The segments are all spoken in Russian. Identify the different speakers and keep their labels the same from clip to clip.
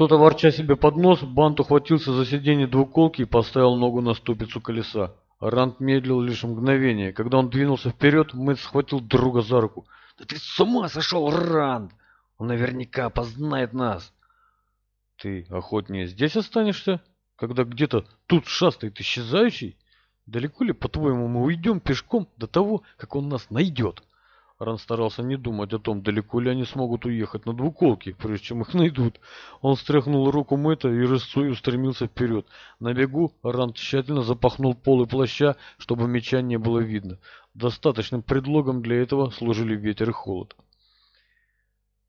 Speaker 1: Кто-то, ворча себе под нос, Бант ухватился за сиденье двуколки и поставил ногу на ступицу колеса. Ранд медлил лишь мгновение. Когда он двинулся вперед, Мэтт схватил друга за руку. «Да ты с ума сошел, Ранд! Он наверняка опознает нас!» «Ты охотнее здесь останешься, когда где-то тут шастает исчезающий? Далеко ли, по-твоему, мы уйдем пешком до того, как он нас найдет?» Ран старался не думать о том, далеко ли они смогут уехать на двуколке, прежде чем их найдут. Он стряхнул руку Мэтта и рысцой устремился вперед. На бегу Ран тщательно запахнул полы плаща, чтобы меча не было видно. Достаточным предлогом для этого служили ветер и холод.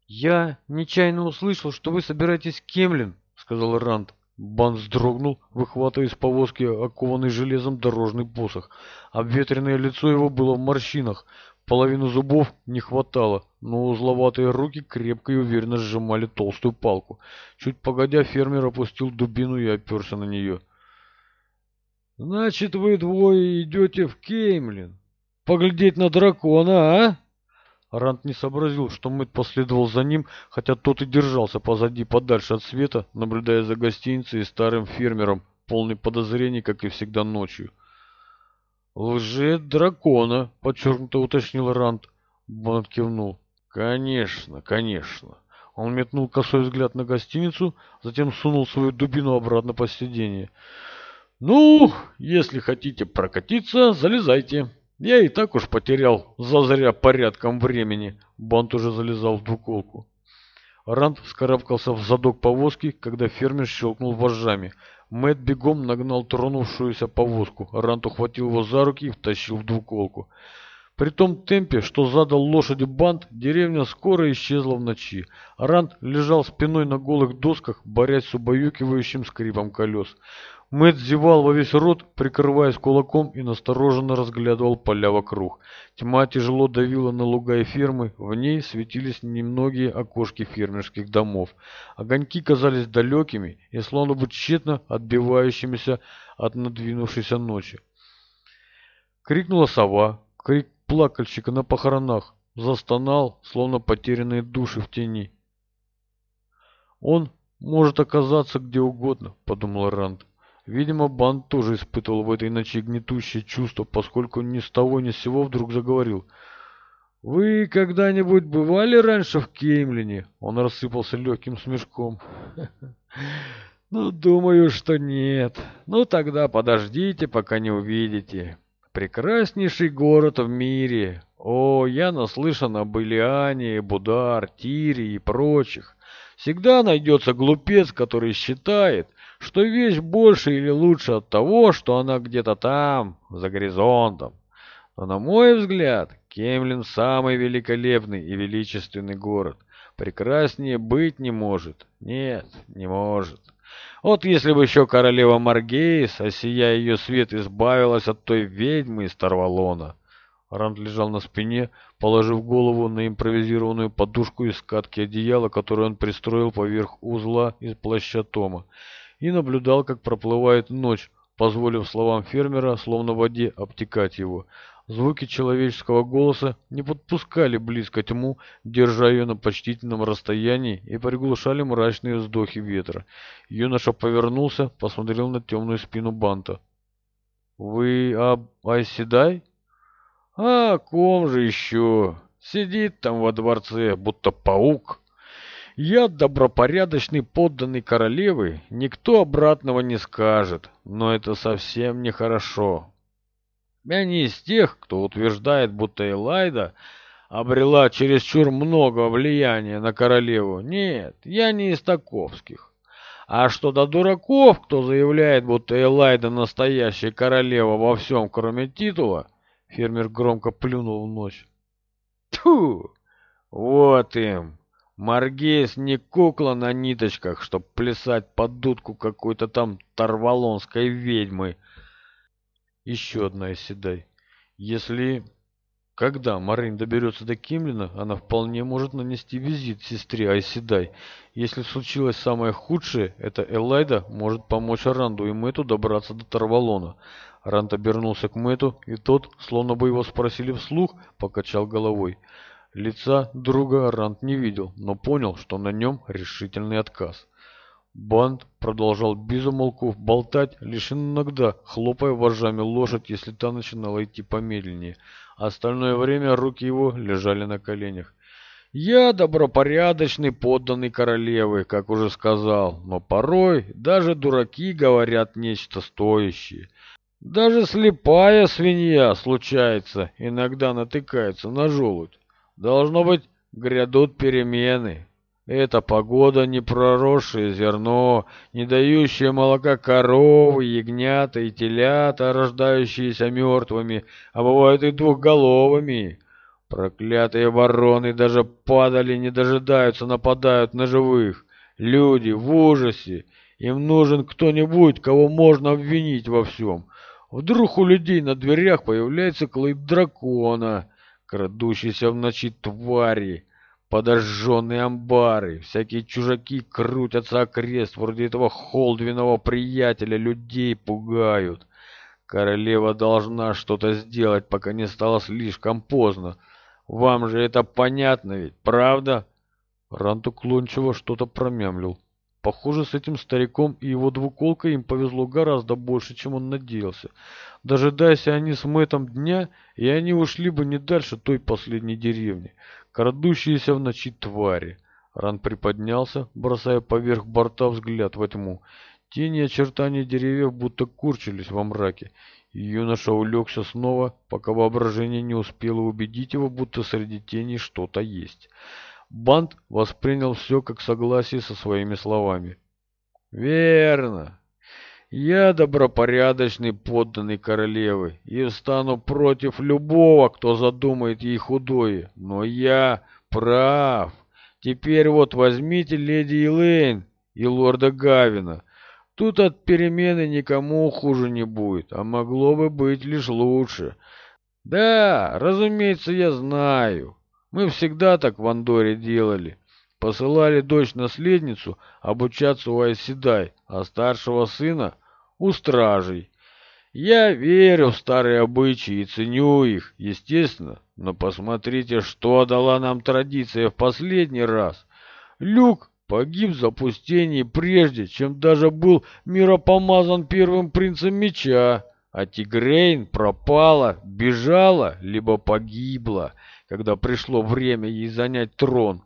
Speaker 1: «Я нечаянно услышал, что вы собираетесь Кемлин», — сказал Ранд. Бан вздрогнул, выхватывая из повозки окованный железом дорожный посох. Обветренное лицо его было в морщинах. Половину зубов не хватало, но узловатые руки крепко и уверенно сжимали толстую палку. Чуть погодя, фермер опустил дубину и оперся на нее. «Значит, вы двое идете в Кеймлин? Поглядеть на дракона, а?» Рант не сообразил, что Мэтт последовал за ним, хотя тот и держался позади, подальше от света, наблюдая за гостиницей и старым фермером, полный подозрений, как и всегда ночью. «Лжет дракона», — подчеркнуто уточнил Рант. Боннет кивнул. «Конечно, конечно». Он метнул косой взгляд на гостиницу, затем сунул свою дубину обратно под сиденье. «Ну, если хотите прокатиться, залезайте. Я и так уж потерял зазря порядком времени». Бант уже залезал в двуколку. Ранд вскарабкался в задок повозки, когда фермер щелкнул вожжами. Мэтт бегом нагнал тронувшуюся повозку. Ранд ухватил его за руки и втащил в двуколку. При том темпе, что задал лошади банд, деревня скоро исчезла в ночи. Ранд лежал спиной на голых досках, борясь с убаюкивающим скрипом колес. Мэтт зевал во весь рот, прикрываясь кулаком и настороженно разглядывал поля вокруг. Тьма тяжело давила на луга и фермы, в ней светились немногие окошки фермерских домов. Огоньки казались далекими и словно бы тщетно отбивающимися от надвинувшейся ночи. Крикнула сова, крик плакальщика на похоронах, застонал, словно потерянные души в тени. «Он может оказаться где угодно», — подумал Ранд. Видимо, Бант тоже испытывал в этой ночи гнетущее чувство, поскольку ни с того ни с сего вдруг заговорил. «Вы когда-нибудь бывали раньше в Кеймлине?» Он рассыпался легким смешком. «Ну, думаю, что нет. Ну, тогда подождите, пока не увидите. Прекраснейший город в мире. О, я наслышан об Илиане, Будар, Тире и прочих. Всегда найдется глупец, который считает, что вещь больше или лучше от того, что она где-то там, за горизонтом. Но, на мой взгляд, Кемлин – самый великолепный и величественный город. Прекраснее быть не может. Нет, не может. Вот если бы еще королева Маргейс, а осия ее свет, избавилась от той ведьмы из Тарвалона. Ранд лежал на спине, положив голову на импровизированную подушку из скатки одеяла, которую он пристроил поверх узла из плаща Тома и наблюдал, как проплывает ночь, позволив словам фермера, словно воде, обтекать его. Звуки человеческого голоса не подпускали близко тьму, держа ее на почтительном расстоянии и приглушали мрачные вздохи ветра. Юноша повернулся, посмотрел на темную спину банта. «Вы об Айседай?» «А, ком же еще? Сидит там во дворце, будто паук». Я добропорядочный подданный королевы, никто обратного не скажет, но это совсем нехорошо. Я не из тех, кто утверждает, будто Элайда обрела чересчур много влияния на королеву. Нет, я не из таковских. А что до дураков, кто заявляет, будто Элайда настоящая королева во всем, кроме титула, фермер громко плюнул в ночь. Тьфу! Вот им! Маргейс не кукла на ниточках, чтоб плясать под дудку какой-то там тарвалонской ведьмы. Еще одна седай. Если... Когда Марин доберется до Кимлина, она вполне может нанести визит сестре Айседай. Если случилось самое худшее, это Элайда может помочь Аранду и Мэту добраться до Тарвалона. Арант обернулся к Мэту, и тот, словно бы его спросили вслух, покачал головой. Лица друга Рант не видел, но понял, что на нем решительный отказ. Банд продолжал безумолку болтать, лишь иногда хлопая вожами лошадь, если та начинала идти помедленнее. Остальное время руки его лежали на коленях. «Я добропорядочный подданный королевы, как уже сказал, но порой даже дураки говорят нечто стоящее. Даже слепая свинья, случается, иногда натыкается на желудь. Должно быть, грядут перемены. Это погода, не проросшее зерно, не дающее молока коровы, ягнята и телята, рождающиеся мертвыми, а бывают и двухголовыми. Проклятые вороны даже падали, не дожидаются, нападают на живых. Люди в ужасе, им нужен кто-нибудь, кого можно обвинить во всем. Вдруг у людей на дверях появляется клык дракона, крадущиеся в ночи твари, подожженные амбары, всякие чужаки крутятся окрест, вроде этого холдвиного приятеля, людей пугают. Королева должна что-то сделать, пока не стало слишком поздно. Вам же это понятно ведь, правда?» Рант уклончиво что-то промямлил. Похоже, с этим стариком и его двуколкой им повезло гораздо больше, чем он надеялся. Дожидаясь они с Мэттом дня, и они ушли бы не дальше той последней деревни. Крадущиеся в ночи твари. Ран приподнялся, бросая поверх борта взгляд во тьму. Тени и очертания деревьев будто курчились во мраке. И юноша улегся снова, пока воображение не успело убедить его, будто среди теней что-то есть. Бант воспринял все как согласие со своими словами. «Верно. Я добропорядочный подданный королевы и встану против любого, кто задумает ей худое. Но я прав. Теперь вот возьмите леди Элейн и лорда Гавина. Тут от перемены никому хуже не будет, а могло бы быть лишь лучше. Да, разумеется, я знаю». Мы всегда так в Андоре делали. Посылали дочь-наследницу обучаться у Айседай, а старшего сына — у стражей. Я верю в старые обычаи и ценю их, естественно, но посмотрите, что дала нам традиция в последний раз. Люк погиб в запустении прежде, чем даже был миропомазан первым принцем меча а Тигрейн пропала, бежала, либо погибла, когда пришло время ей занять трон.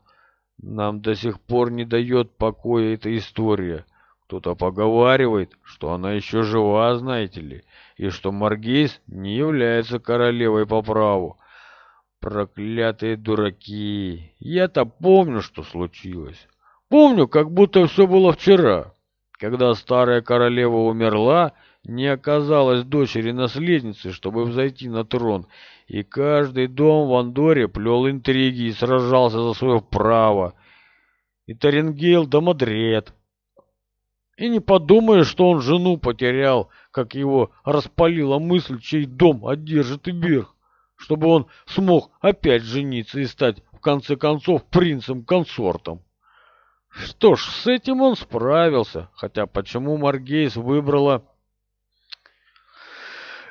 Speaker 1: Нам до сих пор не дает покоя эта история. Кто-то поговаривает, что она еще жива, знаете ли, и что Маргейс не является королевой по праву. Проклятые дураки! Я-то помню, что случилось. Помню, как будто все было вчера. Когда старая королева умерла, не оказалось дочери-наследницы, чтобы взойти на трон, и каждый дом в Андоре плел интриги и сражался за свое право. И Тарингейл домодред. И не подумаешь, что он жену потерял, как его распалила мысль, чей дом одержит и верх, чтобы он смог опять жениться и стать, в конце концов, принцем-консортом. Что ж, с этим он справился, хотя почему Маргейс выбрала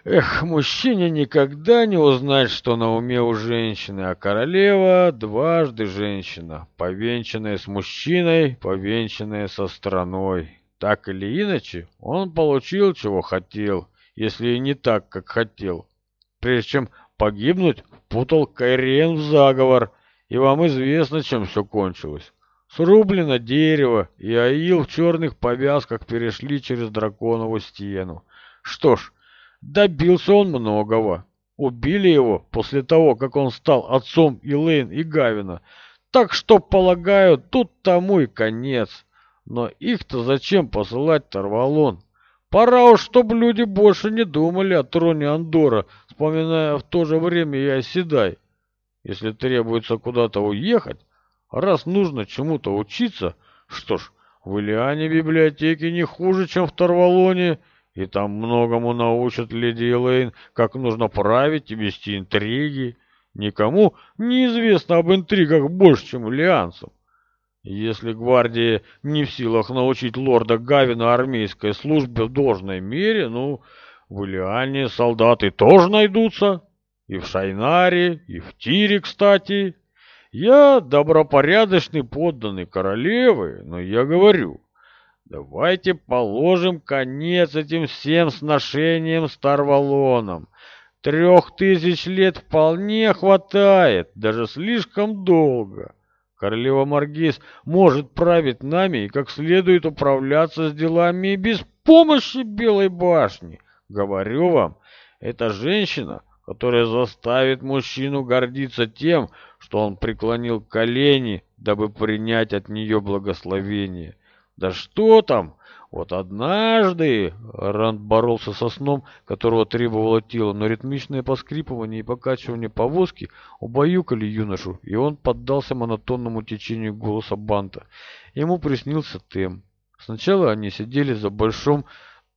Speaker 1: Эх, мужчине никогда не узнать, что на уме у женщины, а королева дважды женщина, повенчанная с мужчиной, повенчанная со страной. Так или иначе, он получил, чего хотел, если и не так, как хотел. Прежде чем погибнуть, впутал Кайрен в заговор, и вам известно, чем все кончилось. Срублено дерево, и Аил в черных повязках перешли через драконову стену. Что ж, Добился он многого. Убили его после того, как он стал отцом Илэйн и Гавина. Так что, полагаю, тут тому и конец. Но их-то зачем посылать Тарвалон? Пора уж, чтобы люди больше не думали о троне Андора, вспоминая в то же время и о Если требуется куда-то уехать, раз нужно чему-то учиться, что ж, в Илиане библиотеки не хуже, чем в Тарвалоне – и там многому научат леди Элейн, как нужно править и вести интриги. Никому неизвестно об интригах больше, чем лианцам. Если гвардия не в силах научить лорда Гавина армейской службе в должной мере, ну, в Илиане солдаты тоже найдутся. И в Шайнаре, и в Тире, кстати. Я добропорядочный подданный королевы, но я говорю, Давайте положим конец этим всем сношениям с Тарвалоном. Трех тысяч лет вполне хватает, даже слишком долго. Королева Маргиз может править нами и как следует управляться с делами и без помощи Белой башни. Говорю вам, эта женщина, которая заставит мужчину гордиться тем, что он преклонил колени, дабы принять от нее благословение. Да что там! Вот однажды Ранд боролся со сном, которого требовало тело, но ритмичное поскрипывание и покачивание повозки убаюкали юношу, и он поддался монотонному течению голоса банта. Ему приснился Тем. Сначала они сидели за большим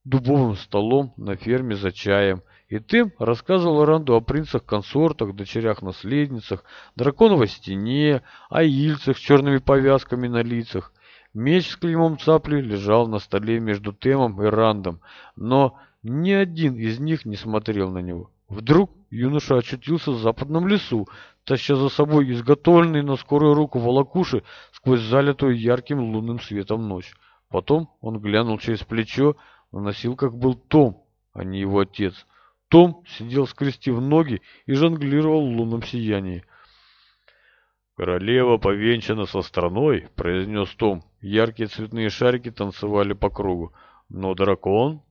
Speaker 1: дубовым столом на ферме за чаем, и Тем рассказывал Ранду о принцах-консортах, дочерях-наследницах, драконовой стене, о ильцах с черными повязками на лицах. Меч с клеймом цапли лежал на столе между Темом и Рандом, но ни один из них не смотрел на него. Вдруг юноша очутился в западном лесу, таща за собой изготовленный на скорую руку волокуши сквозь залитую ярким лунным светом ночь. Потом он глянул через плечо, носил как был Том, а не его отец. Том сидел скрестив ноги и жонглировал в лунном сиянии. «Королева повенчана со страной», — произнес Том, Яркие цветные шарики танцевали по кругу. Но дракон...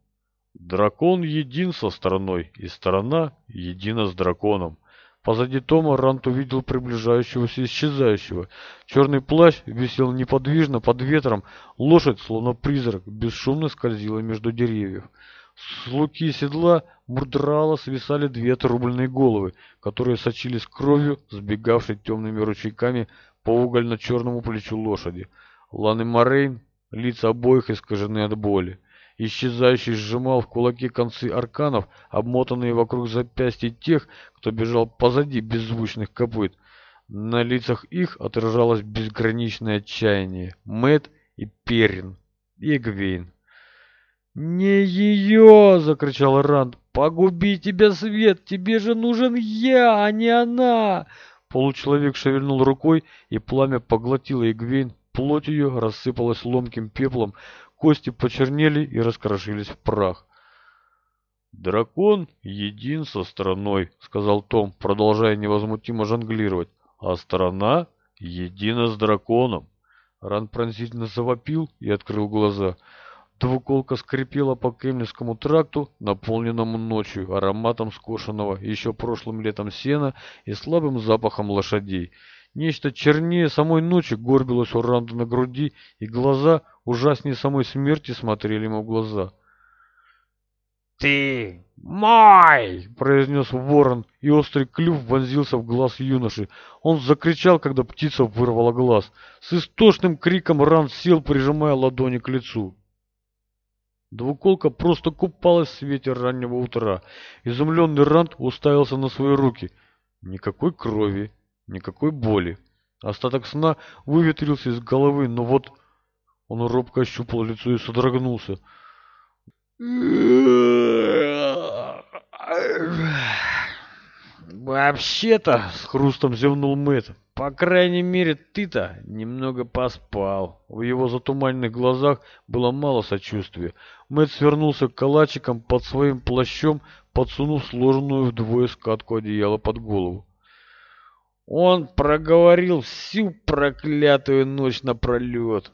Speaker 1: Дракон един со стороной, и сторона едина с драконом. Позади Тома Рант увидел приближающегося исчезающего. Черный плащ висел неподвижно под ветром, лошадь, словно призрак, бесшумно скользила между деревьев. С луки седла мурдрала свисали две трубленные головы, которые сочились кровью, сбегавшей темными ручейками по угольно-черному плечу лошади. Лан и Морейн, лица обоих искажены от боли. Исчезающий сжимал в кулаке концы арканов, обмотанные вокруг запястья тех, кто бежал позади беззвучных копыт. На лицах их отражалось безграничное отчаяние. Мэт и Перин, и Гвейн. «Не ее!» — закричал Ранд. «Погуби тебя, Свет! Тебе же нужен я, а не она!» Получеловек шевельнул рукой, и пламя поглотило Игвейн плоть ее рассыпалась ломким пеплом, кости почернели и раскрошились в прах. «Дракон един со страной», — сказал Том, продолжая невозмутимо жонглировать, «а страна едина с драконом». Ран пронзительно завопил и открыл глаза. Двуколка скрипела по Кремлевскому тракту, наполненному ночью ароматом скошенного еще прошлым летом сена и слабым запахом лошадей. Нечто чернее самой ночи горбилось у Ранда на груди, и глаза ужаснее самой смерти смотрели ему в глаза. «Ты мой!» — произнес ворон, и острый клюв вонзился в глаз юноши. Он закричал, когда птица вырвала глаз. С истошным криком Ранд сел, прижимая ладони к лицу. Двуколка просто купалась в свете раннего утра. Изумленный Ранд уставился на свои руки. Никакой крови, Никакой боли. Остаток сна выветрился из головы, но вот он робко ощупал лицо и содрогнулся. «Вообще-то», — с хрустом зевнул Мэтт, — «по крайней мере, ты-то немного поспал». В его затуманенных глазах было мало сочувствия. Мэтт свернулся калачиком под своим плащом, подсунув сложенную вдвое скатку одеяла под голову. Он проговорил всю проклятую ночь напролет.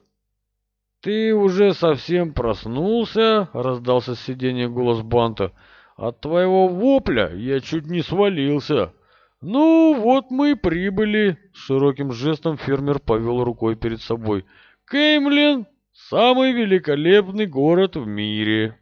Speaker 1: «Ты уже совсем проснулся?» — раздался с сиденья голос Банта. «От твоего вопля я чуть не свалился». «Ну, вот мы и прибыли!» — широким жестом фермер повел рукой перед собой. «Кеймлин — самый великолепный город в мире!»